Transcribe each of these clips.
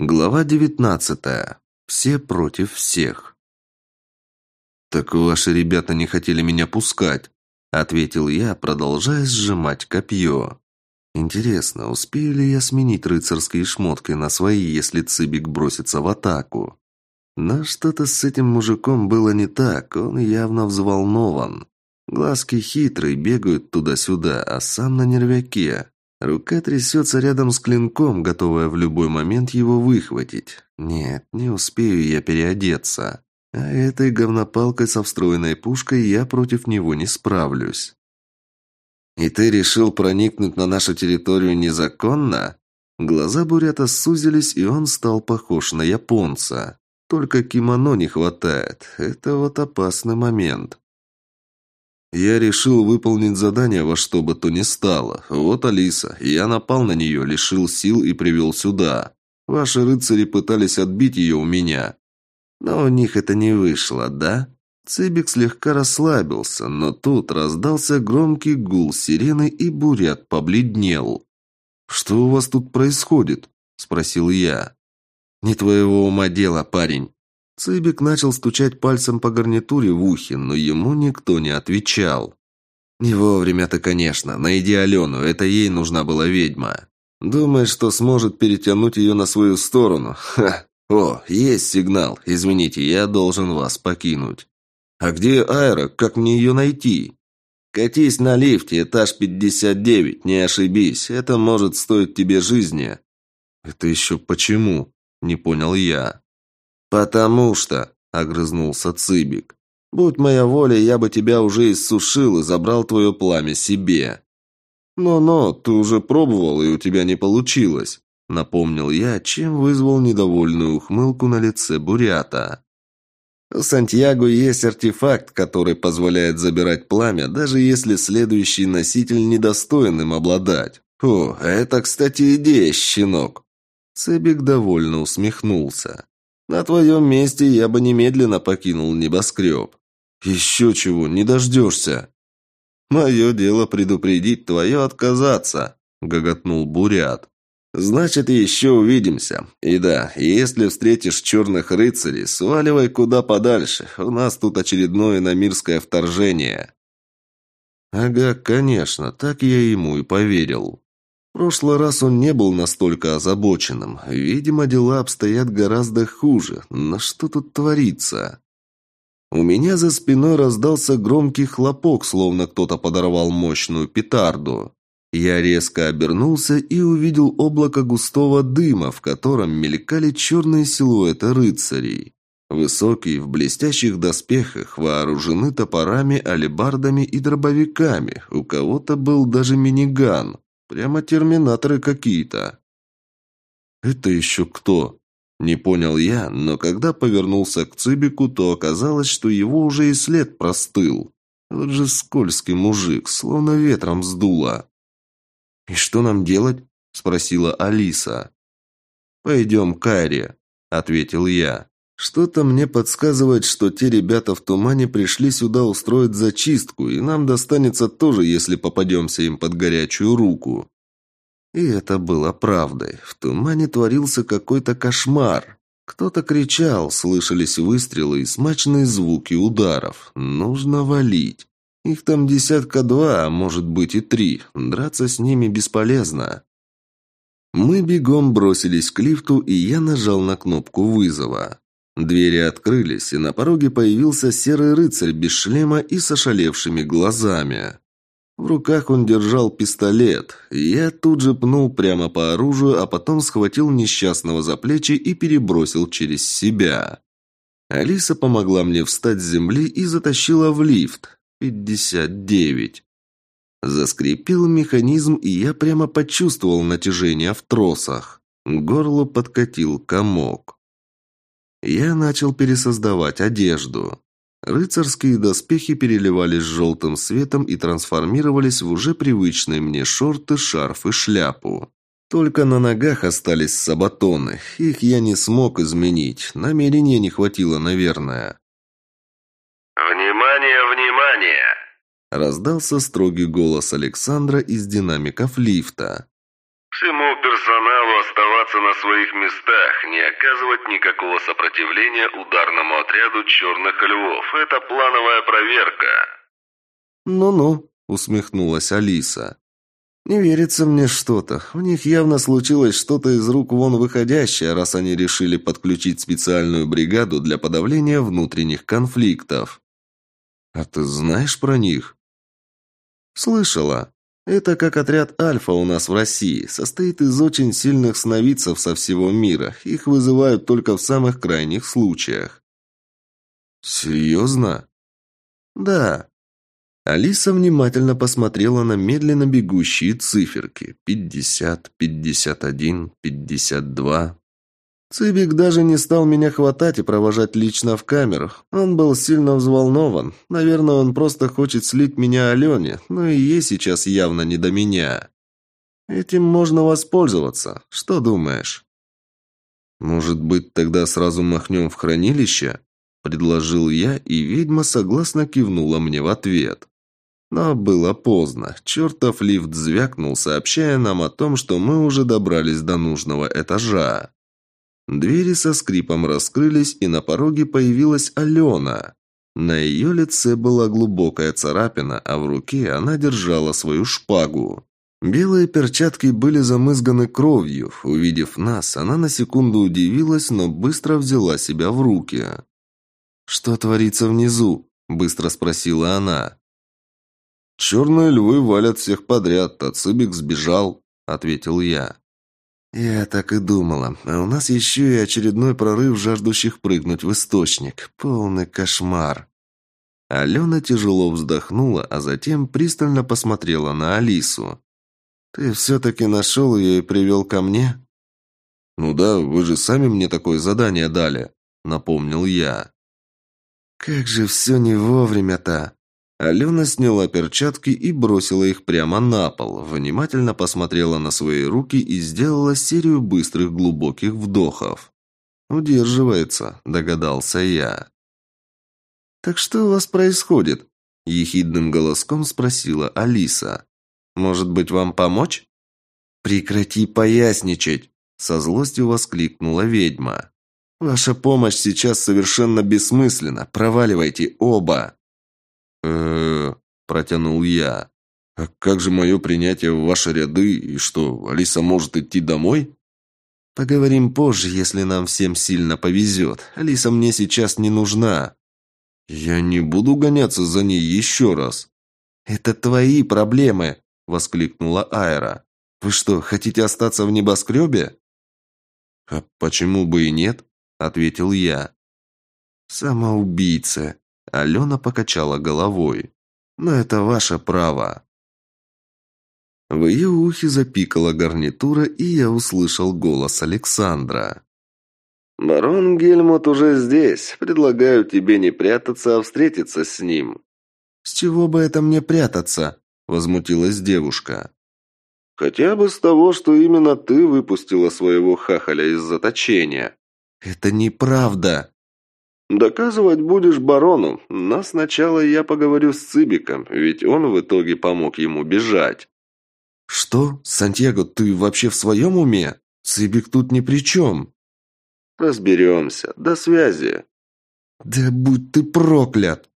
Глава девятнадцатая. Все против всех. «Так ваши ребята не хотели меня пускать», — ответил я, продолжая сжимать копье. «Интересно, успею ли я сменить рыцарские шмотки на свои, если Цыбик бросится в атаку?» Но что-то с этим мужиком было не так, он явно взволнован. Глазки хитрые, бегают туда-сюда, а сам на нервяке. Рука трясется рядом с клинком, готовая в любой момент его выхватить. Нет, не успею я переодеться. А этой говнопалкой со встроенной пушкой я против него не справлюсь. «И ты решил проникнуть на нашу территорию незаконно?» Глаза Бурята сузились, и он стал похож на японца. Только кимоно не хватает. Это вот опасный момент. Я решил выполнить задание во что бы то ни стало. Вот Алиса. Я напал на нее, лишил сил и привел сюда. Ваши рыцари пытались отбить ее у меня. Но у них это не вышло, да? Цыбик слегка расслабился, но тут раздался громкий гул сирены, и бурят побледнел. «Что у вас тут происходит?» – спросил я. «Не твоего ума дело, парень. Цыбик начал стучать пальцем по гарнитуре в ухе, но ему никто не отвечал. «Не вовремя-то, конечно. Найди Алену, это ей нужна была ведьма. Думаешь, что сможет перетянуть ее на свою сторону? Ха! О, есть сигнал. Извините, я должен вас покинуть. А где Айра? Как мне ее найти?» «Катись на лифте, этаж 59, не ошибись. Это может стоить тебе жизни». «Это еще почему?» – не понял я. «Потому что», — огрызнулся Цыбик, — «будь моя воля, я бы тебя уже иссушил и забрал твое пламя себе». «Но-но, ты уже пробовал, и у тебя не получилось», — напомнил я, чем вызвал недовольную ухмылку на лице Бурята. У Сантьяго есть артефакт, который позволяет забирать пламя, даже если следующий носитель недостоин им обладать. О, это, кстати, идея, щенок. Цебик довольно усмехнулся. На твоем месте я бы немедленно покинул небоскреб. Еще чего, не дождешься. Мое дело предупредить твое отказаться, гоготнул Бурят. Значит, еще увидимся. И да, если встретишь черных рыцарей, сваливай куда подальше. У нас тут очередное намирское вторжение. Ага, конечно, так я ему и поверил прошлый раз он не был настолько озабоченным. Видимо, дела обстоят гораздо хуже. Но что тут творится? У меня за спиной раздался громкий хлопок, словно кто-то подорвал мощную петарду. Я резко обернулся и увидел облако густого дыма, в котором мелькали черные силуэты рыцарей. Высокие, в блестящих доспехах, вооружены топорами, алебардами и дробовиками. У кого-то был даже миниган. Прямо терминаторы какие-то. Это еще кто? Не понял я, но когда повернулся к Цыбику, то оказалось, что его уже и след простыл. Вот же скользкий мужик, словно ветром сдуло. «И что нам делать?» – спросила Алиса. «Пойдем к Айре», – ответил я. Что-то мне подсказывает, что те ребята в тумане пришли сюда устроить зачистку, и нам достанется тоже, если попадемся им под горячую руку. И это было правдой. В тумане творился какой-то кошмар. Кто-то кричал, слышались выстрелы и смачные звуки ударов. Нужно валить. Их там десятка два, а может быть и три. Драться с ними бесполезно. Мы бегом бросились к лифту, и я нажал на кнопку вызова. Двери открылись, и на пороге появился серый рыцарь без шлема и с ошалевшими глазами. В руках он держал пистолет. Я тут же пнул прямо по оружию, а потом схватил несчастного за плечи и перебросил через себя. Алиса помогла мне встать с земли и затащила в лифт. Пятьдесят девять. Заскрипел механизм, и я прямо почувствовал натяжение в тросах. К горлу подкатил комок. Я начал пересоздавать одежду. Рыцарские доспехи переливались желтым светом и трансформировались в уже привычные мне шорты, шарф и шляпу. Только на ногах остались сабатоны. Их я не смог изменить. Намерения не хватило, наверное. «Внимание, внимание!» Раздался строгий голос Александра из динамиков лифта. Всему персоналу оставаться на своих местах, не оказывать никакого сопротивления ударному отряду черных львов. Это плановая проверка. Ну-ну, усмехнулась Алиса. Не верится мне что-то. У них явно случилось что-то из рук вон выходящее, раз они решили подключить специальную бригаду для подавления внутренних конфликтов. А ты знаешь про них? Слышала. Это как отряд «Альфа» у нас в России. Состоит из очень сильных сновидцев со всего мира. Их вызывают только в самых крайних случаях. «Серьезно?» «Да». Алиса внимательно посмотрела на медленно бегущие циферки. 50, 51, 52, Цибик даже не стал меня хватать и провожать лично в камерах. Он был сильно взволнован. Наверное, он просто хочет слить меня Алене, но и ей сейчас явно не до меня. Этим можно воспользоваться. Что думаешь? Может быть, тогда сразу махнем в хранилище? Предложил я, и ведьма согласно кивнула мне в ответ. Но было поздно. Чертов лифт звякнул, сообщая нам о том, что мы уже добрались до нужного этажа. Двери со скрипом раскрылись, и на пороге появилась Алена. На ее лице была глубокая царапина, а в руке она держала свою шпагу. Белые перчатки были замызганы кровью. Увидев нас, она на секунду удивилась, но быстро взяла себя в руки. «Что творится внизу?» – быстро спросила она. «Черные львы валят всех подряд, а Цыбик сбежал», – ответил я. «Я так и думала. А у нас еще и очередной прорыв жаждущих прыгнуть в источник. Полный кошмар». Алена тяжело вздохнула, а затем пристально посмотрела на Алису. «Ты все-таки нашел ее и привел ко мне?» «Ну да, вы же сами мне такое задание дали», — напомнил я. «Как же все не вовремя-то!» Алена сняла перчатки и бросила их прямо на пол, внимательно посмотрела на свои руки и сделала серию быстрых глубоких вдохов. «Удерживается», – догадался я. «Так что у вас происходит?» – ехидным голоском спросила Алиса. «Может быть, вам помочь?» «Прекрати поясничать!» – со злостью воскликнула ведьма. «Ваша помощь сейчас совершенно бессмысленна. Проваливайте оба!» Э протянул я. «А как же мое принятие в ваши ряды, и что, Алиса может идти домой?» «Поговорим позже, если нам всем сильно повезет. Алиса мне сейчас не нужна». «Я не буду гоняться за ней еще раз». «Это твои проблемы», — воскликнула Айра. «Вы что, хотите остаться в небоскребе?» «А почему бы и нет?» — ответил я. «Самоубийца», Алена покачала головой. «Но это ваше право». В ее ухе запикала гарнитура, и я услышал голос Александра. «Барон Гельмут уже здесь. Предлагаю тебе не прятаться, а встретиться с ним». «С чего бы это мне прятаться?» – возмутилась девушка. «Хотя бы с того, что именно ты выпустила своего хахаля из заточения». «Это неправда!» «Доказывать будешь барону, но сначала я поговорю с Цибиком, ведь он в итоге помог ему бежать». «Что? Сантьяго, ты вообще в своем уме? Цибик тут ни при чем». «Разберемся. До связи». «Да будь ты проклят!»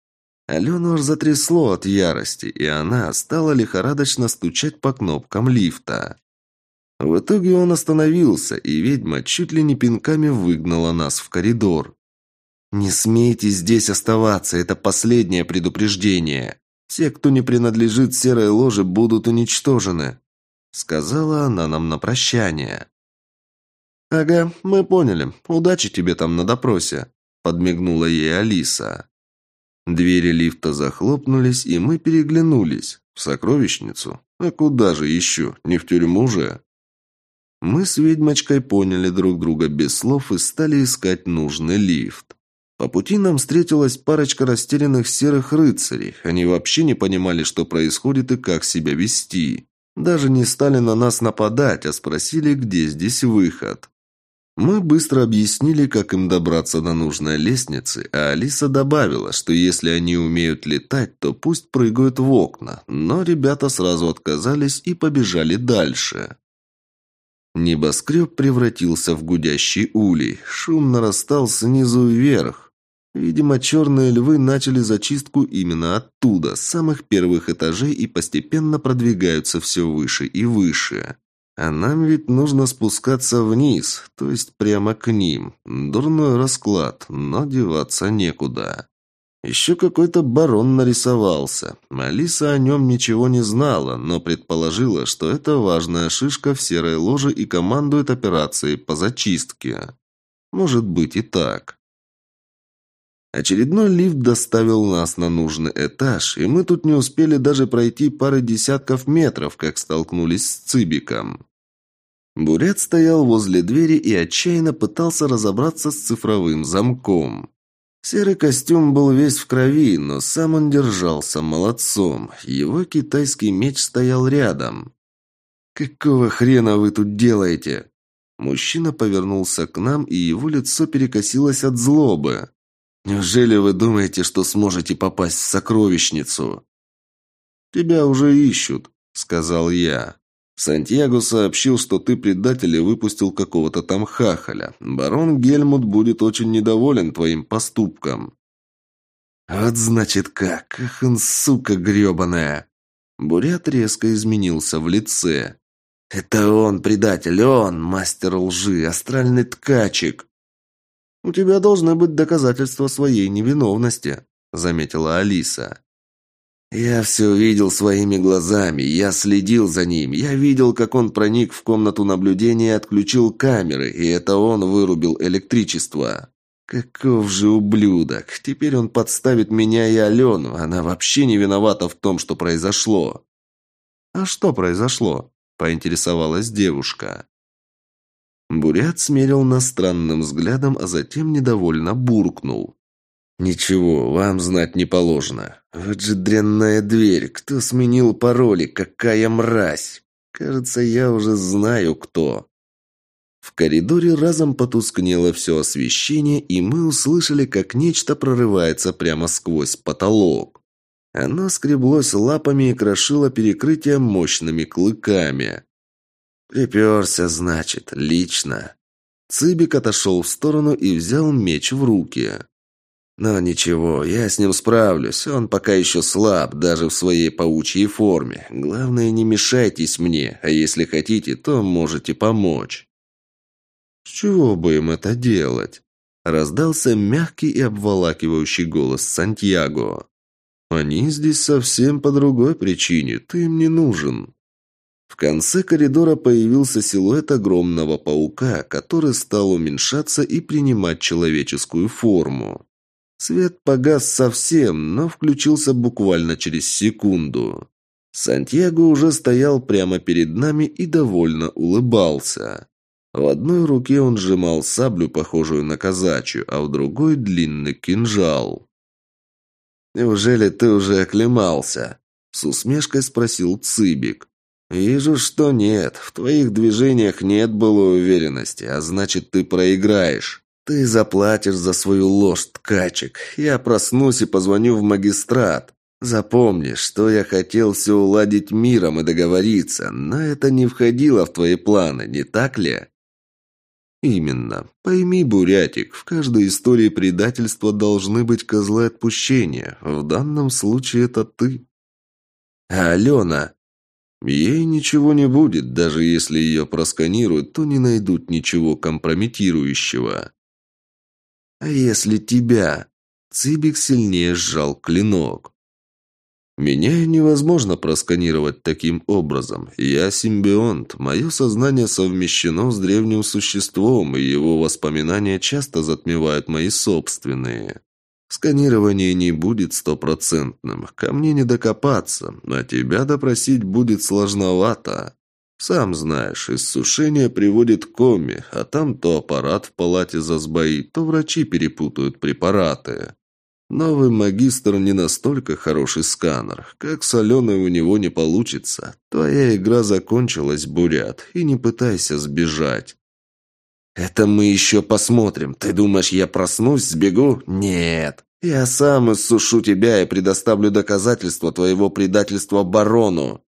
Алену аж затрясло от ярости, и она стала лихорадочно стучать по кнопкам лифта. В итоге он остановился, и ведьма чуть ли не пинками выгнала нас в коридор. «Не смейте здесь оставаться, это последнее предупреждение. Все, кто не принадлежит серой ложе, будут уничтожены», сказала она нам на прощание. «Ага, мы поняли. Удачи тебе там на допросе», подмигнула ей Алиса. Двери лифта захлопнулись, и мы переглянулись. В сокровищницу? А куда же еще? Не в тюрьму же? Мы с ведьмочкой поняли друг друга без слов и стали искать нужный лифт. По пути нам встретилась парочка растерянных серых рыцарей. Они вообще не понимали, что происходит и как себя вести. Даже не стали на нас нападать, а спросили, где здесь выход. Мы быстро объяснили, как им добраться до нужной лестницы, а Алиса добавила, что если они умеют летать, то пусть прыгают в окна, но ребята сразу отказались и побежали дальше. Небоскреб превратился в гудящий улей. Шум нарастал снизу вверх. Видимо, черные львы начали зачистку именно оттуда, с самых первых этажей и постепенно продвигаются все выше и выше. А нам ведь нужно спускаться вниз, то есть прямо к ним. Дурной расклад, но деваться некуда. Еще какой-то барон нарисовался. Алиса о нем ничего не знала, но предположила, что это важная шишка в серой ложе и командует операцией по зачистке. Может быть и так. Очередной лифт доставил нас на нужный этаж, и мы тут не успели даже пройти пары десятков метров, как столкнулись с Цибиком. Бурят стоял возле двери и отчаянно пытался разобраться с цифровым замком. Серый костюм был весь в крови, но сам он держался молодцом. Его китайский меч стоял рядом. «Какого хрена вы тут делаете?» Мужчина повернулся к нам, и его лицо перекосилось от злобы. «Неужели вы думаете, что сможете попасть в сокровищницу?» «Тебя уже ищут», — сказал я. Сантьяго сообщил, что ты предатель и выпустил какого-то там хахаля. Барон Гельмут будет очень недоволен твоим поступком». «Вот значит как! Ах сука гребаная!» Бурят резко изменился в лице. «Это он, предатель, он, мастер лжи, астральный ткачик!» «У тебя должны быть доказательства своей невиновности», — заметила Алиса. Я все видел своими глазами, я следил за ним, я видел, как он проник в комнату наблюдения и отключил камеры, и это он вырубил электричество. Каков же ублюдок! Теперь он подставит меня и Алену, она вообще не виновата в том, что произошло. «А что произошло?» – поинтересовалась девушка. Бурят смерил нас странным взглядом, а затем недовольно буркнул. «Ничего, вам знать не положено. Вот же дрянная дверь. Кто сменил пароли? Какая мразь! Кажется, я уже знаю, кто». В коридоре разом потускнело все освещение, и мы услышали, как нечто прорывается прямо сквозь потолок. Оно скреблось лапами и крошило перекрытие мощными клыками. «Приперся, значит, лично». Цыбик отошел в сторону и взял меч в руки. Но ничего, я с ним справлюсь. Он пока еще слаб, даже в своей паучьей форме. Главное, не мешайтесь мне, а если хотите, то можете помочь. С чего бы им это делать? Раздался мягкий и обволакивающий голос Сантьяго. Они здесь совсем по другой причине, ты им не нужен. В конце коридора появился силуэт огромного паука, который стал уменьшаться и принимать человеческую форму. Свет погас совсем, но включился буквально через секунду. Сантьяго уже стоял прямо перед нами и довольно улыбался. В одной руке он сжимал саблю, похожую на казачью, а в другой – длинный кинжал. «Неужели ты уже оклемался?» – с усмешкой спросил Цыбик. «Вижу, что нет. В твоих движениях нет былой уверенности, а значит, ты проиграешь». «Ты заплатишь за свою ложь, ткачек. Я проснусь и позвоню в магистрат. Запомни, что я хотел все уладить миром и договориться, но это не входило в твои планы, не так ли?» «Именно. Пойми, Бурятик, в каждой истории предательства должны быть козлы отпущения. В данном случае это ты». «А Алена?» Ей ничего не будет, даже если ее просканируют, то не найдут ничего компрометирующего. А если тебя? Цибик сильнее сжал клинок. Меня невозможно просканировать таким образом. Я симбионт. Мое сознание совмещено с древним существом, и его воспоминания часто затмевают мои собственные. Сканирование не будет стопроцентным. Ко мне не докопаться, а тебя допросить будет сложновато. Сам знаешь, иссушение приводит к коме, а там то аппарат в палате засбоит, то врачи перепутают препараты. Новый магистр не настолько хороший сканер. Как соленый у него не получится. Твоя игра закончилась, Бурят, и не пытайся сбежать. «Это мы еще посмотрим. Ты думаешь, я проснусь, сбегу? Нет. Я сам иссушу тебя и предоставлю доказательства твоего предательства барону.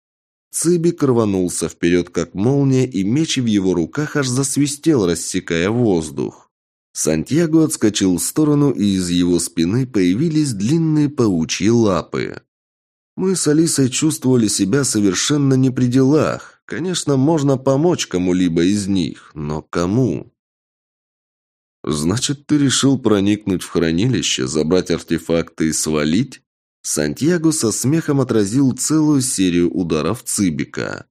Цыбик рванулся вперед, как молния, и меч в его руках аж засвистел, рассекая воздух. Сантьяго отскочил в сторону, и из его спины появились длинные паучьи лапы. Мы с Алисой чувствовали себя совершенно не при делах. Конечно, можно помочь кому-либо из них, но кому? «Значит, ты решил проникнуть в хранилище, забрать артефакты и свалить?» Сантьяго со смехом отразил целую серию ударов Цибика.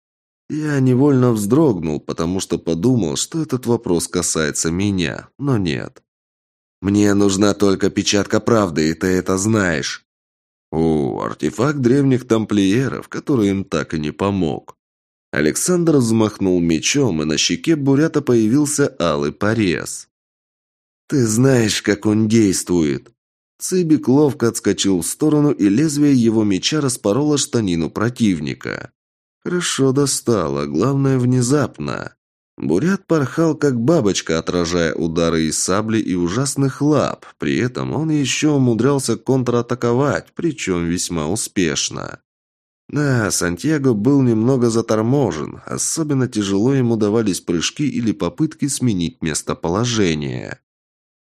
Я невольно вздрогнул, потому что подумал, что этот вопрос касается меня, но нет. «Мне нужна только печатка правды, и ты это знаешь». О, артефакт древних тамплиеров, который им так и не помог. Александр взмахнул мечом, и на щеке Бурята появился алый порез. «Ты знаешь, как он действует!» Цыбик ловко отскочил в сторону, и лезвие его меча распороло штанину противника. Хорошо достало, главное, внезапно. Бурят порхал, как бабочка, отражая удары из сабли и ужасных лап. При этом он еще умудрялся контратаковать, причем весьма успешно. Да, Сантьяго был немного заторможен. Особенно тяжело ему давались прыжки или попытки сменить местоположение.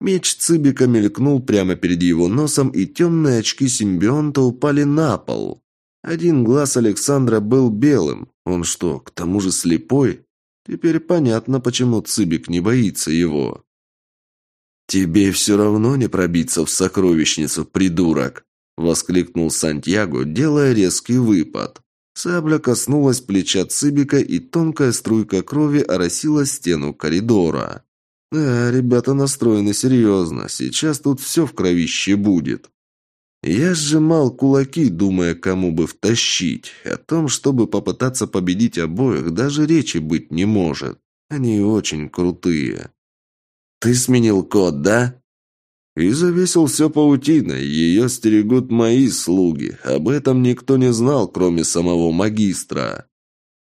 Меч Цыбика мелькнул прямо перед его носом, и темные очки симбионта упали на пол. Один глаз Александра был белым. Он что, к тому же слепой? Теперь понятно, почему Цыбик не боится его. «Тебе все равно не пробиться в сокровищницу, придурок!» — воскликнул Сантьяго, делая резкий выпад. Сабля коснулась плеча Цыбика, и тонкая струйка крови оросила стену коридора. Да, ребята настроены серьезно. Сейчас тут все в кровище будет. Я сжимал кулаки, думая, кому бы втащить. О том, чтобы попытаться победить обоих, даже речи быть не может. Они очень крутые. «Ты сменил код, да?» И завесил все паутиной. Ее стерегут мои слуги. Об этом никто не знал, кроме самого магистра.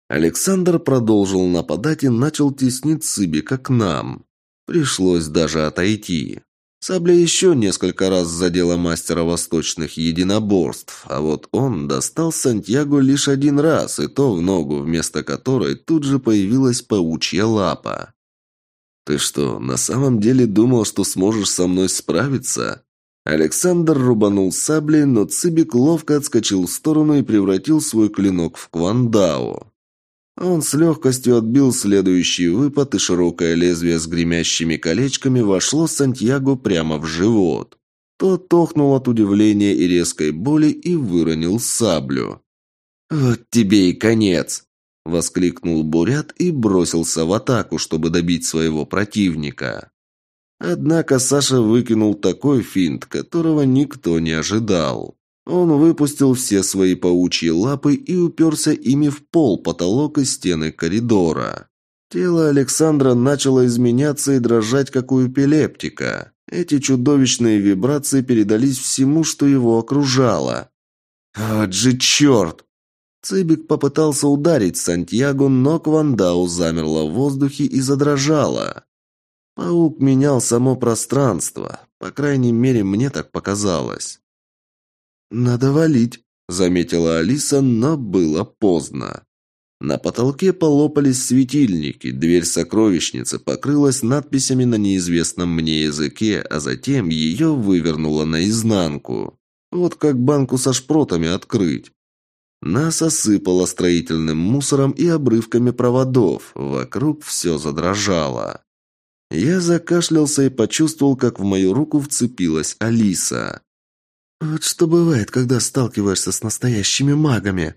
Александр продолжил нападать и начал теснить Сыбика к нам. Пришлось даже отойти. Сабля еще несколько раз задела мастера восточных единоборств, а вот он достал Сантьяго лишь один раз, и то в ногу, вместо которой тут же появилась паучья лапа. «Ты что, на самом деле думал, что сможешь со мной справиться?» Александр рубанул саблей, но Цибик ловко отскочил в сторону и превратил свой клинок в квандао. Он с легкостью отбил следующий выпад, и широкое лезвие с гремящими колечками вошло Сантьяго прямо в живот. Тот тохнул от удивления и резкой боли и выронил саблю. «Вот тебе и конец!» – воскликнул Бурят и бросился в атаку, чтобы добить своего противника. Однако Саша выкинул такой финт, которого никто не ожидал. Он выпустил все свои паучьи лапы и уперся ими в пол, потолок и стены коридора. Тело Александра начало изменяться и дрожать, как у эпилептика. Эти чудовищные вибрации передались всему, что его окружало. «Вот же черт!» Цыбик попытался ударить Сантьяго, но Квандау замерла в воздухе и задрожала. Паук менял само пространство. По крайней мере, мне так показалось. «Надо валить», — заметила Алиса, но было поздно. На потолке полопались светильники, дверь сокровищницы покрылась надписями на неизвестном мне языке, а затем ее вывернуло наизнанку. Вот как банку со шпротами открыть. Нас осыпало строительным мусором и обрывками проводов. Вокруг все задрожало. Я закашлялся и почувствовал, как в мою руку вцепилась Алиса. «Вот что бывает, когда сталкиваешься с настоящими магами»,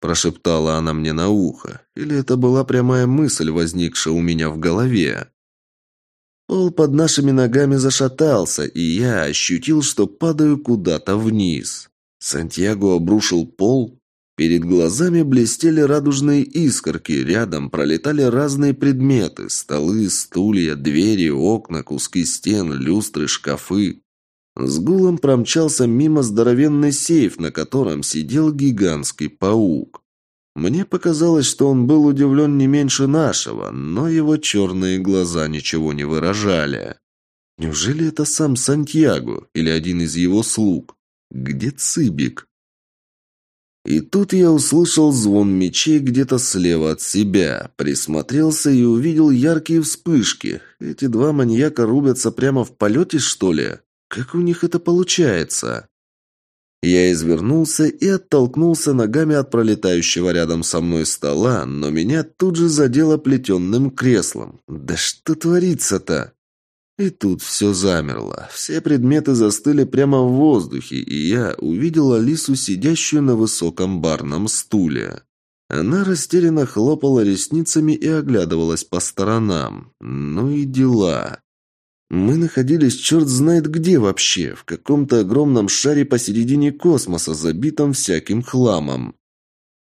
прошептала она мне на ухо. Или это была прямая мысль, возникшая у меня в голове. Пол под нашими ногами зашатался, и я ощутил, что падаю куда-то вниз. Сантьяго обрушил пол. Перед глазами блестели радужные искорки, рядом пролетали разные предметы: столы, стулья, двери, окна, куски стен, люстры, шкафы. С гулом промчался мимо здоровенный сейф, на котором сидел гигантский паук. Мне показалось, что он был удивлен не меньше нашего, но его черные глаза ничего не выражали. Неужели это сам Сантьяго или один из его слуг? Где Цыбик? И тут я услышал звон мечей где-то слева от себя, присмотрелся и увидел яркие вспышки. Эти два маньяка рубятся прямо в полете, что ли? Как у них это получается? Я извернулся и оттолкнулся ногами от пролетающего рядом со мной стола, но меня тут же задело плетенным креслом. Да что творится-то? И тут все замерло. Все предметы застыли прямо в воздухе, и я увидел Алису, сидящую на высоком барном стуле. Она растерянно хлопала ресницами и оглядывалась по сторонам. Ну и дела. Мы находились черт знает где вообще, в каком-то огромном шаре посередине космоса, забитом всяким хламом.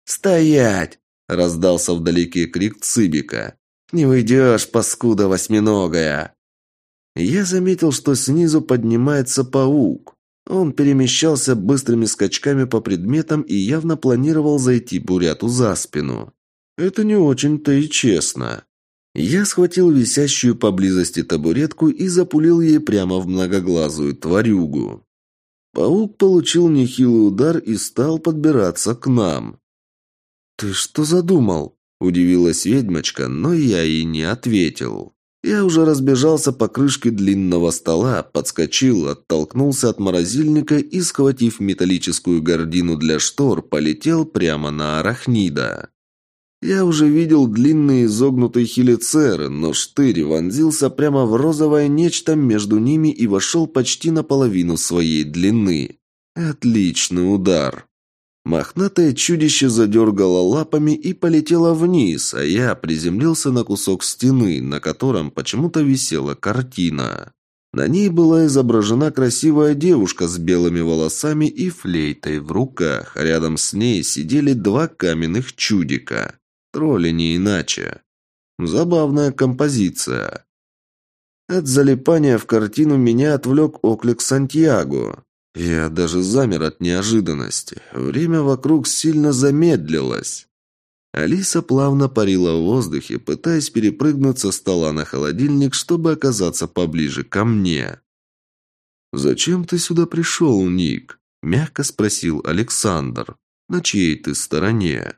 «Стоять!» – раздался вдалеке крик Цыбика. «Не уйдешь, паскуда восьминогая!» Я заметил, что снизу поднимается паук. Он перемещался быстрыми скачками по предметам и явно планировал зайти Буряту за спину. Это не очень-то и честно. Я схватил висящую поблизости табуретку и запулил ей прямо в многоглазую тварюгу. Паук получил нехилый удар и стал подбираться к нам. «Ты что задумал?» – удивилась ведьмочка, но я ей не ответил. Я уже разбежался по крышке длинного стола, подскочил, оттолкнулся от морозильника и, схватив металлическую гордину для штор, полетел прямо на арахнида. Я уже видел длинные изогнутые хелицеры, но штырь вонзился прямо в розовое нечто между ними и вошел почти наполовину своей длины. Отличный удар. Мохнатое чудище задергало лапами и полетело вниз, а я приземлился на кусок стены, на котором почему-то висела картина. На ней была изображена красивая девушка с белыми волосами и флейтой в руках. Рядом с ней сидели два каменных чудика. Тролли не иначе. Забавная композиция. От залипания в картину меня отвлек оклик Сантьяго. Я даже замер от неожиданности. Время вокруг сильно замедлилось. Алиса плавно парила в воздухе, пытаясь перепрыгнуть со стола на холодильник, чтобы оказаться поближе ко мне. «Зачем ты сюда пришел, Ник?» – мягко спросил Александр. «На чьей ты стороне?»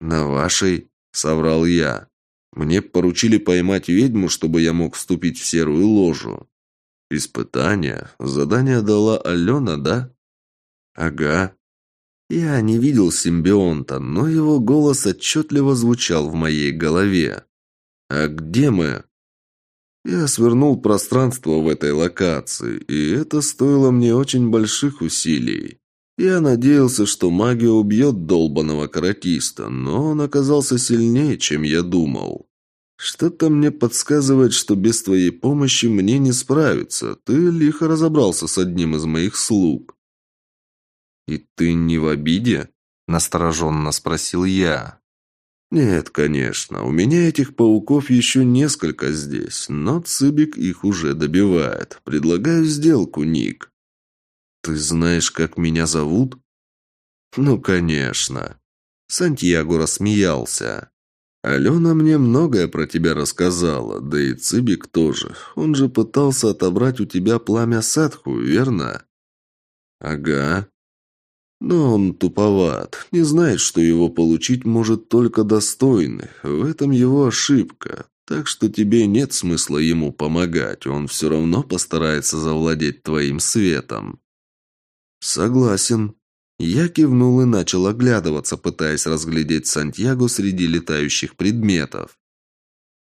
«На вашей», – соврал я. «Мне поручили поймать ведьму, чтобы я мог вступить в серую ложу». «Испытание? Задание дала Алена, да?» «Ага». Я не видел симбионта, но его голос отчетливо звучал в моей голове. «А где мы?» Я свернул пространство в этой локации, и это стоило мне очень больших усилий. Я надеялся, что магия убьет долбанного каратиста, но он оказался сильнее, чем я думал. «Что-то мне подсказывает, что без твоей помощи мне не справиться. Ты лихо разобрался с одним из моих слуг». «И ты не в обиде?» – настороженно спросил я. «Нет, конечно. У меня этих пауков еще несколько здесь, но Цыбик их уже добивает. Предлагаю сделку, Ник». «Ты знаешь, как меня зовут?» «Ну, конечно». Сантьяго рассмеялся. «Алена мне многое про тебя рассказала, да и Цыбик тоже. Он же пытался отобрать у тебя пламя садху, верно?» «Ага». «Но он туповат, не знает, что его получить может только достойный. В этом его ошибка. Так что тебе нет смысла ему помогать, он все равно постарается завладеть твоим светом». «Согласен», я кивнул и начал оглядываться, пытаясь разглядеть Сантьяго среди летающих предметов.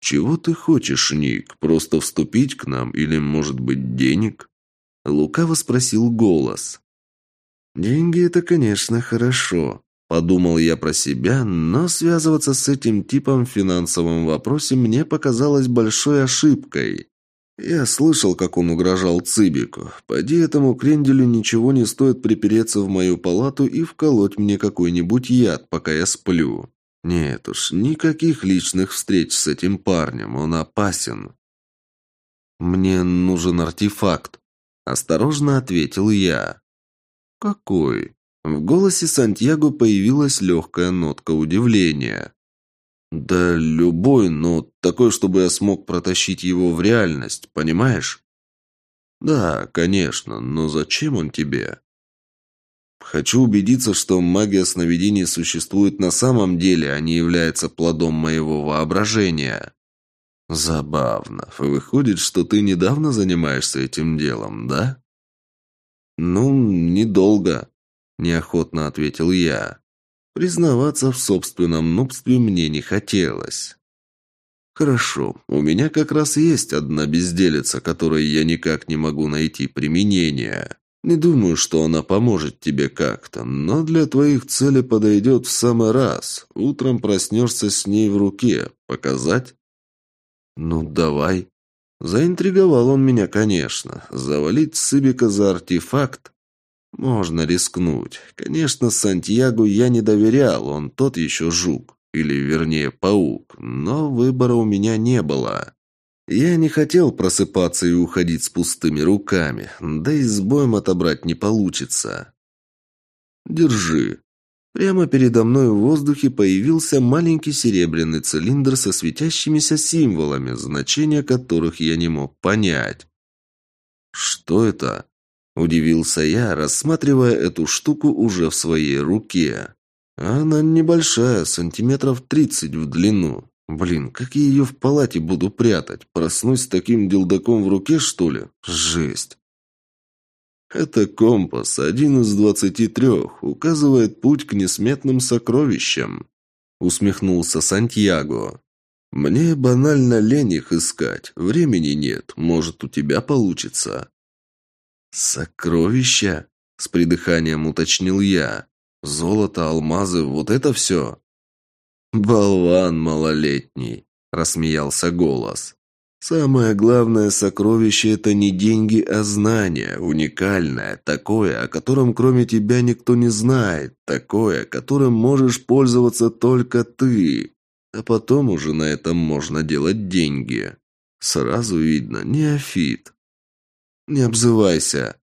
«Чего ты хочешь, Ник? Просто вступить к нам или, может быть, денег?» Лукаво спросил голос. «Деньги – это, конечно, хорошо», – подумал я про себя, но связываться с этим типом в финансовом вопросе мне показалось большой ошибкой. Я слышал, как он угрожал Цыбику. Поди этому кренделю ничего не стоит припереться в мою палату и вколоть мне какой-нибудь яд, пока я сплю. Нет уж, никаких личных встреч с этим парнем, он опасен. Мне нужен артефакт, осторожно ответил я. Какой? В голосе Сантьяго появилась легкая нотка удивления. «Да любой, но такой, чтобы я смог протащить его в реальность, понимаешь?» «Да, конечно, но зачем он тебе?» Хочу убедиться, что магия сновидений существует на самом деле, а не является плодом моего воображения. Забавно. Выходит, что ты недавно занимаешься этим делом, да? Ну, недолго, неохотно ответил я. Признаваться в собственном нубстве мне не хотелось. Хорошо, у меня как раз есть одна безделица, которой я никак не могу найти применения. Не думаю, что она поможет тебе как-то, но для твоих целей подойдет в самый раз. Утром проснешься с ней в руке. Показать? Ну, давай. Заинтриговал он меня, конечно. Завалить Сыбика за артефакт? Можно рискнуть. Конечно, Сантьяго я не доверял, он тот еще жук. Или, вернее, паук. Но выбора у меня не было. Я не хотел просыпаться и уходить с пустыми руками, да и с боем отобрать не получится. Держи. Прямо передо мной в воздухе появился маленький серебряный цилиндр со светящимися символами, значения которых я не мог понять. Что это? Удивился я, рассматривая эту штуку уже в своей руке. Она небольшая, сантиметров тридцать в длину. Блин, как я ее в палате буду прятать? Проснусь с таким дилдаком в руке, что ли? Жесть. Это компас, один из двадцати трех, указывает путь к несметным сокровищам. Усмехнулся Сантьяго. Мне банально лень их искать. Времени нет. Может, у тебя получится. Сокровища? С придыханием уточнил я. Золото, алмазы, вот это все? «Болван малолетний», – рассмеялся голос. «Самое главное сокровище – это не деньги, а знание, уникальное, такое, о котором кроме тебя никто не знает, такое, которым можешь пользоваться только ты. А потом уже на этом можно делать деньги. Сразу видно, неофит». «Не обзывайся»,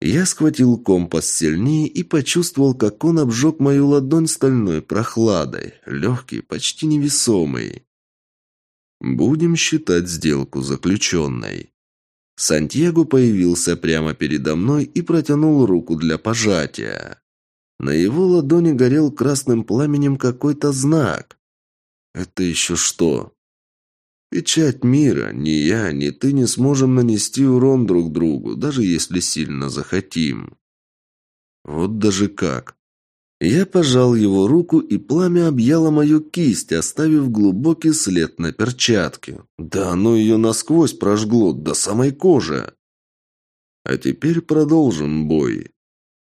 я схватил компас сильнее и почувствовал, как он обжег мою ладонь стальной прохладой, легкий, почти невесомый. Будем считать сделку заключенной. Сантьяго появился прямо передо мной и протянул руку для пожатия. На его ладони горел красным пламенем какой-то знак. Это еще что? Печать мира. Ни я, ни ты не сможем нанести урон друг другу, даже если сильно захотим. Вот даже как. Я пожал его руку, и пламя объяло мою кисть, оставив глубокий след на перчатке. Да оно ее насквозь прожгло, до самой кожи. А теперь продолжим бой.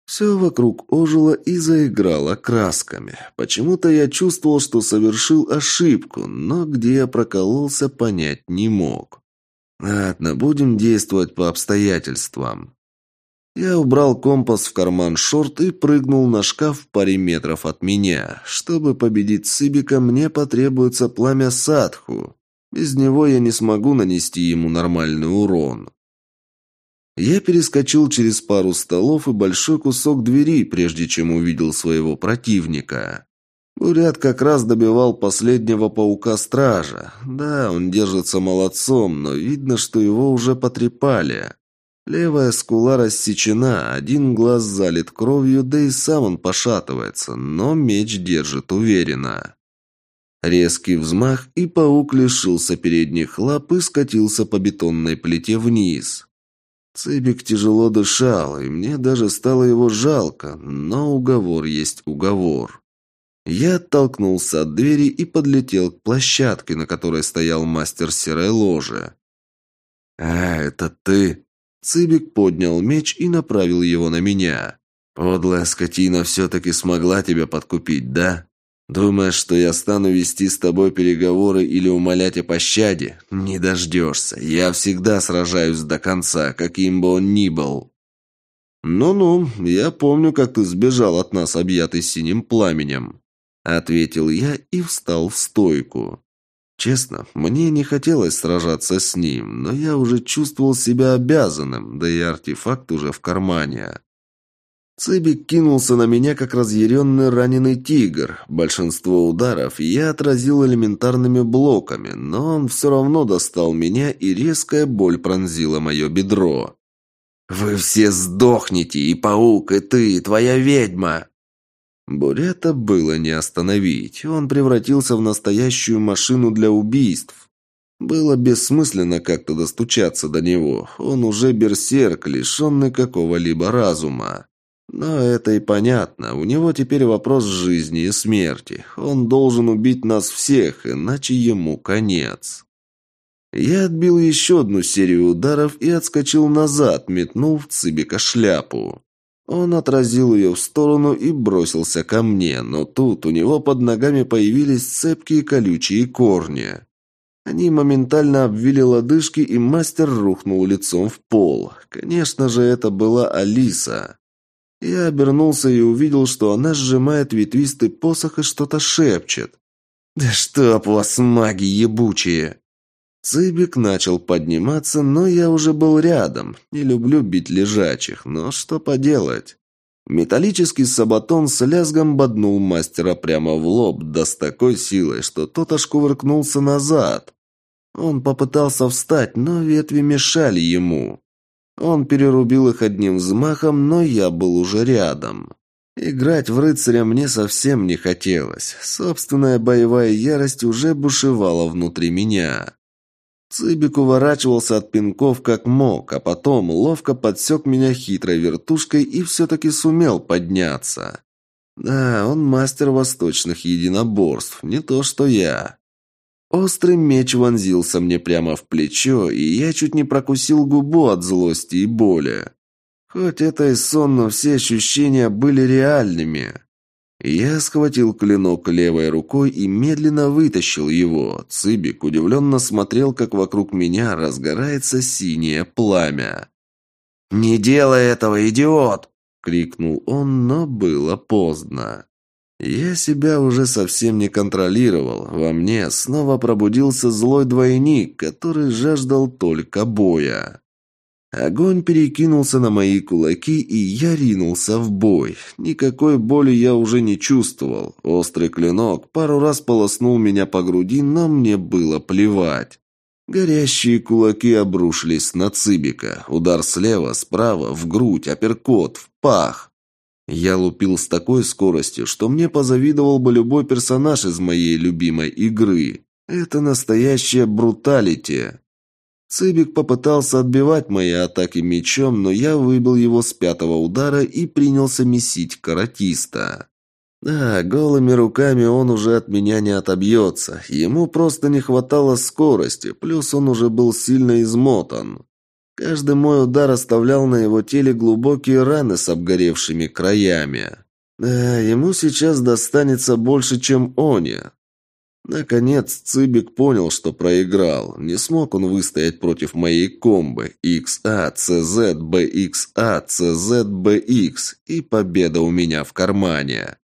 Все вокруг ожило и заиграло красками. Почему-то я чувствовал, что совершил ошибку, но где я прокололся, понять не мог. Ладно, будем действовать по обстоятельствам. Я убрал компас в карман шорт и прыгнул на шкаф в паре метров от меня. Чтобы победить Сыбика, мне потребуется пламя Садху. Без него я не смогу нанести ему нормальный урон. Я перескочил через пару столов и большой кусок двери, прежде чем увидел своего противника. Бурят как раз добивал последнего паука-стража. Да, он держится молодцом, но видно, что его уже потрепали. Левая скула рассечена, один глаз залит кровью, да и сам он пошатывается, но меч держит уверенно. Резкий взмах, и паук лишился передних лап и скатился по бетонной плите вниз. Цыбик тяжело дышал, и мне даже стало его жалко, но уговор есть уговор. Я оттолкнулся от двери и подлетел к площадке, на которой стоял мастер серой ложи. «А, это ты?» Цыбик поднял меч и направил его на меня. «Подлая скотина все-таки смогла тебя подкупить, да?» Думаешь, что я стану вести с тобой переговоры или умолять о пощаде? Не дождешься. Я всегда сражаюсь до конца, каким бы он ни был. Ну-ну, я помню, как ты сбежал от нас, объятый синим пламенем. Ответил я и встал в стойку. Честно, мне не хотелось сражаться с ним, но я уже чувствовал себя обязанным, да и артефакт уже в кармане. Цыбик кинулся на меня, как разъяренный раненый тигр. Большинство ударов я отразил элементарными блоками, но он все равно достал меня, и резкая боль пронзила мое бедро. «Вы все сдохнете, и паук, и ты, и твоя ведьма!» Бурята было не остановить. Он превратился в настоящую машину для убийств. Было бессмысленно как-то достучаться до него. Он уже берсерк, лишенный какого-либо разума. Но это и понятно. У него теперь вопрос жизни и смерти. Он должен убить нас всех, иначе ему конец. Я отбил еще одну серию ударов и отскочил назад, метнув Цыбика шляпу. Он отразил ее в сторону и бросился ко мне, но тут у него под ногами появились цепкие колючие корни. Они моментально обвили лодыжки, и мастер рухнул лицом в пол. Конечно же, это была Алиса. Я обернулся и увидел, что она сжимает ветвистый посох и что-то шепчет. «Да чтоб вас, маги ебучие!» Цыбик начал подниматься, но я уже был рядом. Не люблю бить лежачих, но что поделать. Металлический сабатон с лязгом боднул мастера прямо в лоб, да с такой силой, что тот аж кувыркнулся назад. Он попытался встать, но ветви мешали ему. Он перерубил их одним взмахом, но я был уже рядом. Играть в рыцаря мне совсем не хотелось. Собственная боевая ярость уже бушевала внутри меня. Цыбик уворачивался от пинков как мог, а потом ловко подсек меня хитрой вертушкой и все-таки сумел подняться. Да, он мастер восточных единоборств, не то что я. Острый меч вонзился мне прямо в плечо, и я чуть не прокусил губу от злости и боли. Хоть это и сон, но все ощущения были реальными. Я схватил клинок левой рукой и медленно вытащил его. Цыбик удивленно смотрел, как вокруг меня разгорается синее пламя. «Не делай этого, идиот!» — крикнул он, но было поздно. Я себя уже совсем не контролировал. Во мне снова пробудился злой двойник, который жаждал только боя. Огонь перекинулся на мои кулаки, и я ринулся в бой. Никакой боли я уже не чувствовал. Острый клинок пару раз полоснул меня по груди, но мне было плевать. Горящие кулаки обрушились на Цыбика. Удар слева, справа, в грудь, апперкот, в пах. Я лупил с такой скоростью, что мне позавидовал бы любой персонаж из моей любимой игры. Это настоящая бруталити. Цыбик попытался отбивать мои атаки мечом, но я выбил его с пятого удара и принялся месить каратиста. Да, голыми руками он уже от меня не отобьется. Ему просто не хватало скорости, плюс он уже был сильно измотан. Каждый мой удар оставлял на его теле глубокие раны с обгоревшими краями. Да, ему сейчас достанется больше, чем Оне. Наконец, Цыбик понял, что проиграл. Не смог он выстоять против моей комбы XA, CZ, BXA, CZ, BX, и победа у меня в кармане.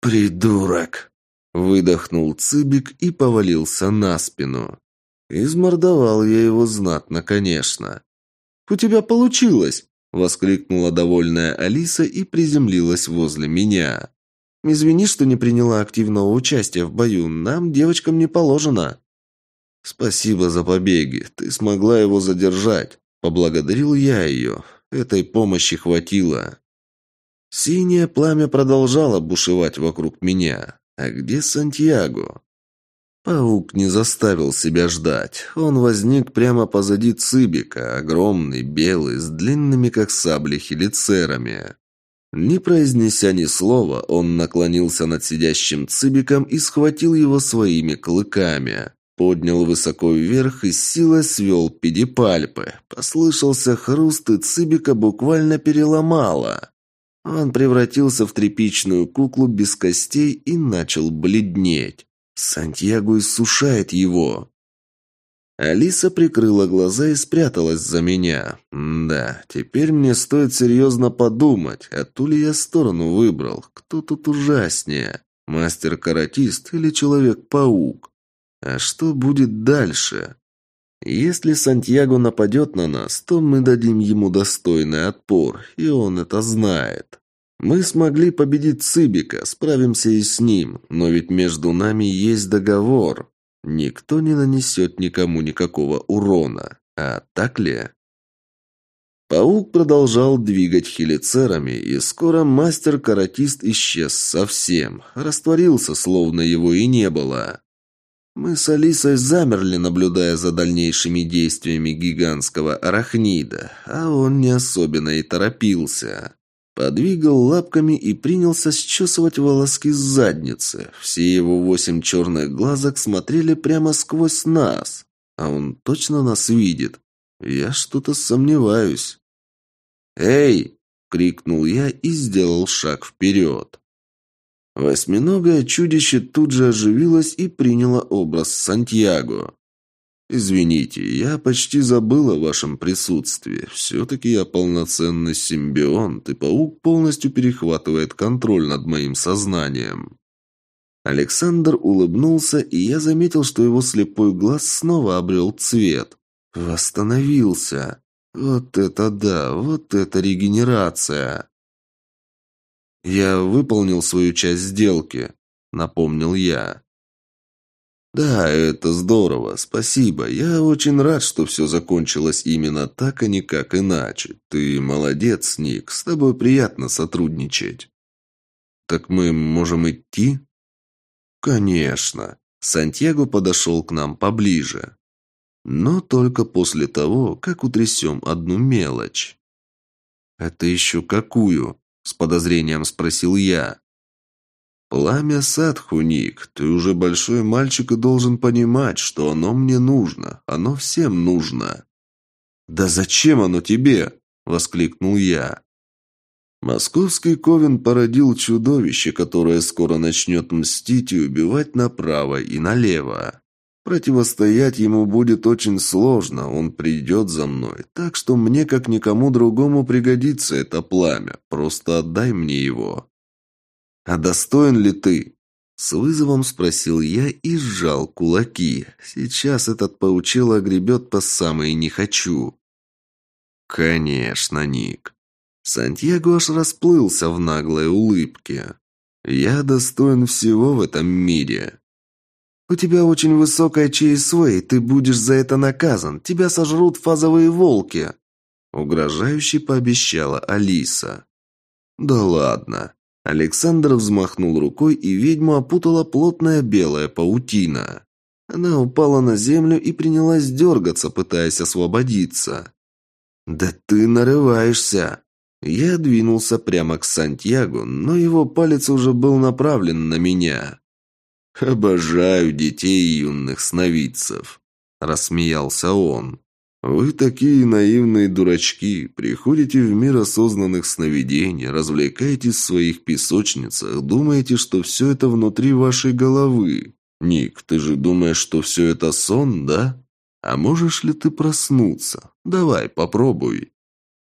«Придурок!» – выдохнул Цыбик и повалился на спину. Измордовал я его знатно, конечно. «У тебя получилось!» – воскликнула довольная Алиса и приземлилась возле меня. «Извини, что не приняла активного участия в бою. Нам, девочкам, не положено». «Спасибо за побеги. Ты смогла его задержать». Поблагодарил я ее. Этой помощи хватило. Синее пламя продолжало бушевать вокруг меня. А где Сантьяго? Паук не заставил себя ждать. Он возник прямо позади Цыбика, огромный, белый, с длинными, как сабли, хелицерами. Не произнеся ни слова, он наклонился над сидящим Цыбиком и схватил его своими клыками. Поднял высоко вверх и силой свел педипальпы. Послышался хруст, и Цыбика буквально переломало. Он превратился в тряпичную куклу без костей и начал бледнеть. Сантьяго иссушает его. Алиса прикрыла глаза и спряталась за меня. Да, теперь мне стоит серьезно подумать, а ту ли я сторону выбрал. Кто тут ужаснее? Мастер-каратист или Человек-паук? А что будет дальше? Если Сантьяго нападет на нас, то мы дадим ему достойный отпор, и он это знает. Мы смогли победить Цыбика, справимся и с ним, но ведь между нами есть договор. Никто не нанесет никому никакого урона. А так ли? Паук продолжал двигать хелицерами, и скоро мастер-каратист исчез совсем, растворился, словно его и не было. Мы с Алисой замерли, наблюдая за дальнейшими действиями гигантского арахнида, а он не особенно и торопился. Подвигал лапками и принялся счесывать волоски с задницы. Все его восемь черных глазок смотрели прямо сквозь нас. А он точно нас видит? Я что-то сомневаюсь. «Эй!» — крикнул я и сделал шаг вперед. Восьминогое чудище тут же оживилось и приняло образ Сантьяго. «Извините, я почти забыл о вашем присутствии. Все-таки я полноценный симбионт, и паук полностью перехватывает контроль над моим сознанием». Александр улыбнулся, и я заметил, что его слепой глаз снова обрел цвет. Восстановился. Вот это да, вот это регенерация. Я выполнил свою часть сделки, напомнил я. «Да, это здорово, спасибо. Я очень рад, что все закончилось именно так, а не как иначе. Ты молодец, Ник, с тобой приятно сотрудничать». «Так мы можем идти?» «Конечно». Сантьяго подошел к нам поближе. Но только после того, как утрясем одну мелочь. «Это еще какую?» – с подозрением спросил я. «Пламя Садху, Ник, ты уже большой мальчик и должен понимать, что оно мне нужно. Оно всем нужно». «Да зачем оно тебе?» – воскликнул я. Московский Ковен породил чудовище, которое скоро начнет мстить и убивать направо и налево. Противостоять ему будет очень сложно, он придет за мной, так что мне, как никому другому, пригодится это пламя, просто отдай мне его. «А достоин ли ты?» С вызовом спросил я и сжал кулаки. Сейчас этот паучело огребет по самой «не хочу». «Конечно, Ник». Сантьяго аж расплылся в наглой улыбке. «Я достоин всего в этом мире». «У тебя очень высокая ЧСВ, и ты будешь за это наказан. Тебя сожрут фазовые волки», — угрожающе пообещала Алиса. «Да ладно. Александр взмахнул рукой, и ведьму опутала плотная белая паутина. Она упала на землю и принялась дергаться, пытаясь освободиться. «Да ты нарываешься!» Я двинулся прямо к Сантьяго, но его палец уже был направлен на меня. «Обожаю детей и юных сновидцев», – рассмеялся он. Вы такие наивные дурачки, приходите в мир осознанных сновидений, развлекаетесь в своих песочницах, думаете, что все это внутри вашей головы. Ник, ты же думаешь, что все это сон, да? А можешь ли ты проснуться? Давай, попробуй.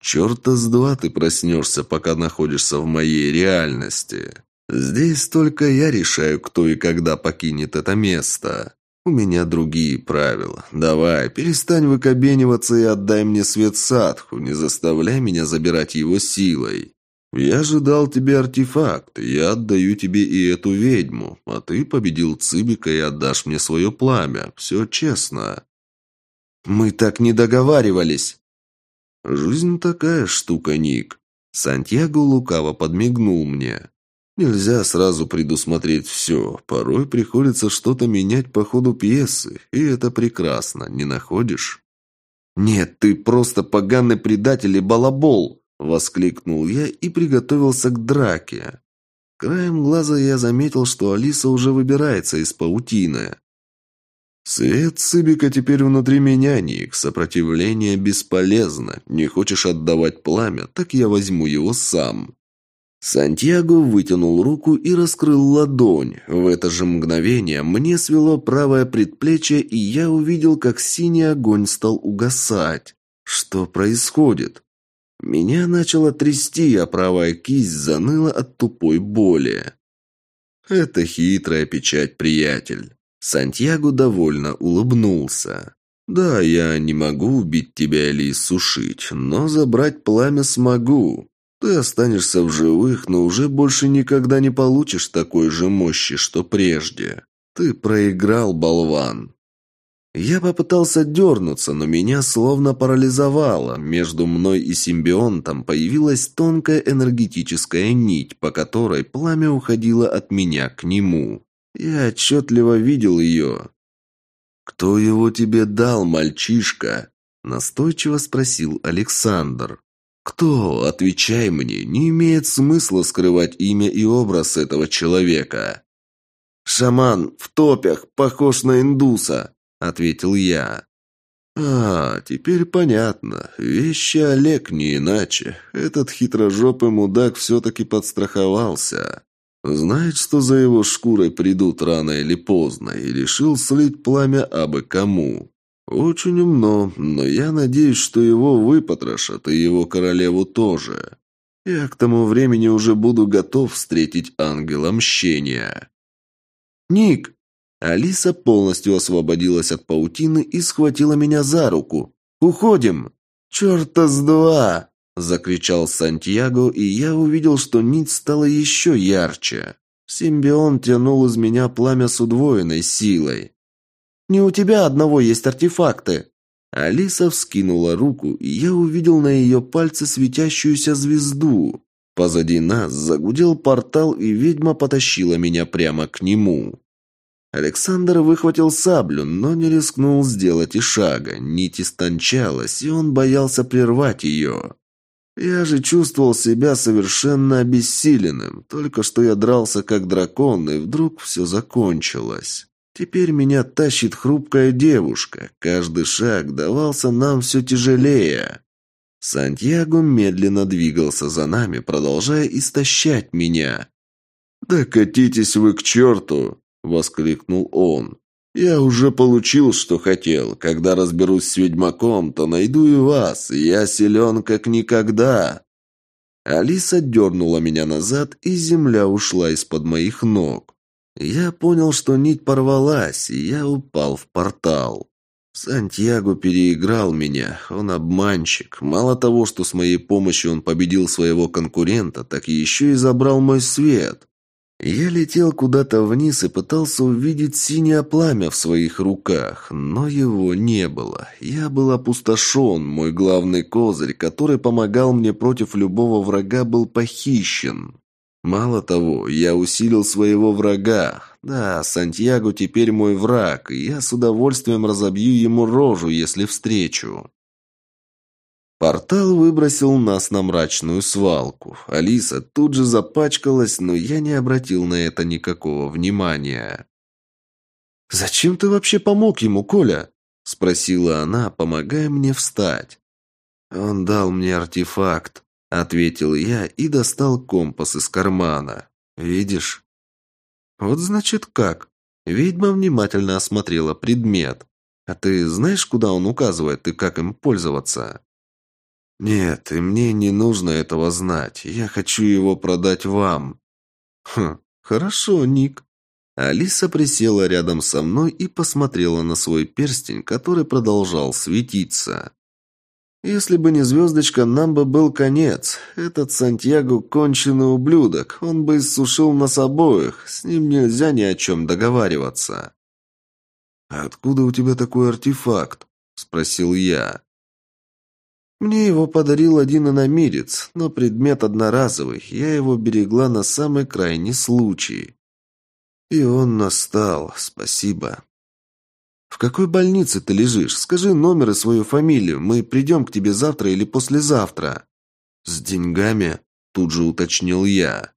Черта с два ты проснешься, пока находишься в моей реальности. Здесь только я решаю, кто и когда покинет это место. «У меня другие правила. Давай, перестань выкобениваться и отдай мне свет садху, не заставляй меня забирать его силой. Я же дал тебе артефакт, я отдаю тебе и эту ведьму, а ты победил Цибика и отдашь мне свое пламя. Все честно». «Мы так не договаривались!» «Жизнь такая штука, Ник». Сантьяго лукаво подмигнул мне. Нельзя сразу предусмотреть все. Порой приходится что-то менять по ходу пьесы, и это прекрасно, не находишь? «Нет, ты просто поганый предатель и балабол!» – воскликнул я и приготовился к драке. Краем глаза я заметил, что Алиса уже выбирается из паутины. «Свет Сыбика теперь внутри меня, Ник. Сопротивление бесполезно. Не хочешь отдавать пламя, так я возьму его сам». Сантьяго вытянул руку и раскрыл ладонь. В это же мгновение мне свело правое предплечье, и я увидел, как синий огонь стал угасать. Что происходит? Меня начало трясти, а правая кисть заныла от тупой боли. Это хитрая печать, приятель. Сантьяго довольно улыбнулся. «Да, я не могу убить тебя или иссушить, но забрать пламя смогу. Ты останешься в живых, но уже больше никогда не получишь такой же мощи, что прежде. Ты проиграл, болван. Я попытался дернуться, но меня словно парализовало. Между мной и симбионтом появилась тонкая энергетическая нить, по которой пламя уходило от меня к нему. Я отчетливо видел ее. «Кто его тебе дал, мальчишка?» – настойчиво спросил Александр. «Кто? Отвечай мне. Не имеет смысла скрывать имя и образ этого человека». «Шаман в топях, похож на индуса», ответил я. «А, теперь понятно. Вещи Олег не иначе. Этот хитрожопый мудак все-таки подстраховался. Знает, что за его шкурой придут рано или поздно, и решил слить пламя абы кому. Очень умно, но я надеюсь, что его выпотрошат, и его королеву тоже. Я к тому времени уже буду готов встретить ангела мщения». «Ник!» Алиса полностью освободилась от паутины и схватила меня за руку. «Уходим!» «Черта с два!» – закричал Сантьяго, и я увидел, что нить стала еще ярче. Симбион тянул из меня пламя с удвоенной силой. «Не у тебя одного есть артефакты!» Алиса вскинула руку, и я увидел на ее пальце светящуюся звезду. Позади нас загудел портал, и ведьма потащила меня прямо к нему. Александр выхватил саблю, но не рискнул сделать и шага. Нить истончалась, и он боялся прервать ее. Я же чувствовал себя совершенно обессиленным. Только что я дрался как дракон, и вдруг все закончилось. Теперь меня тащит хрупкая девушка. Каждый шаг давался нам все тяжелее. Сантьяго медленно двигался за нами, продолжая истощать меня. «Да катитесь вы к черту!» – воскликнул он. «Я уже получил, что хотел. Когда разберусь с ведьмаком, то найду и вас. Я силен как никогда». Алиса дернула меня назад, и земля ушла из-под моих ног. Я понял, что нить порвалась, и я упал в портал. Сантьяго переиграл меня. Он обманщик. Мало того, что с моей помощью он победил своего конкурента, так еще и забрал мой свет. Я летел куда-то вниз и пытался увидеть синее пламя в своих руках, но его не было. Я был опустошен, мой главный козырь, который помогал мне против любого врага, был похищен. Мало того, я усилил своего врага. Да, Сантьяго теперь мой враг, и я с удовольствием разобью ему рожу, если встречу. Портал выбросил нас на мрачную свалку. Алиса тут же запачкалась, но я не обратил на это никакого внимания. «Зачем ты вообще помог ему, Коля?» – спросила она, помогая мне встать. «Он дал мне артефакт», – ответил я и достал компас из кармана. «Видишь?» «Вот значит как?» Ведьма внимательно осмотрела предмет. «А ты знаешь, куда он указывает и как им пользоваться?» «Нет, и мне не нужно этого знать. Я хочу его продать вам». «Хм, хорошо, Ник». Алиса присела рядом со мной и посмотрела на свой перстень, который продолжал светиться. «Если бы не звездочка, нам бы был конец. Этот Сантьяго – конченый ублюдок. Он бы иссушил нас обоих. С ним нельзя ни о чем договариваться». «Откуда у тебя такой артефакт?» – спросил я. Мне его подарил один иномирец, но предмет одноразовый, я его берегла на самый крайний случай. И он настал, спасибо. В какой больнице ты лежишь? Скажи номер и свою фамилию, мы придем к тебе завтра или послезавтра. С деньгами? Тут же уточнил я.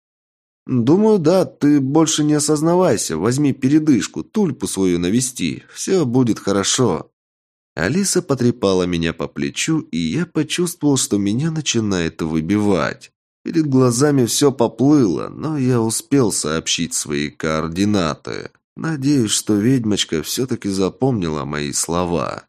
«Думаю, да, ты больше не осознавайся. Возьми передышку, тульпу свою навести. Все будет хорошо». Алиса потрепала меня по плечу, и я почувствовал, что меня начинает выбивать. Перед глазами все поплыло, но я успел сообщить свои координаты. Надеюсь, что ведьмочка все-таки запомнила мои слова.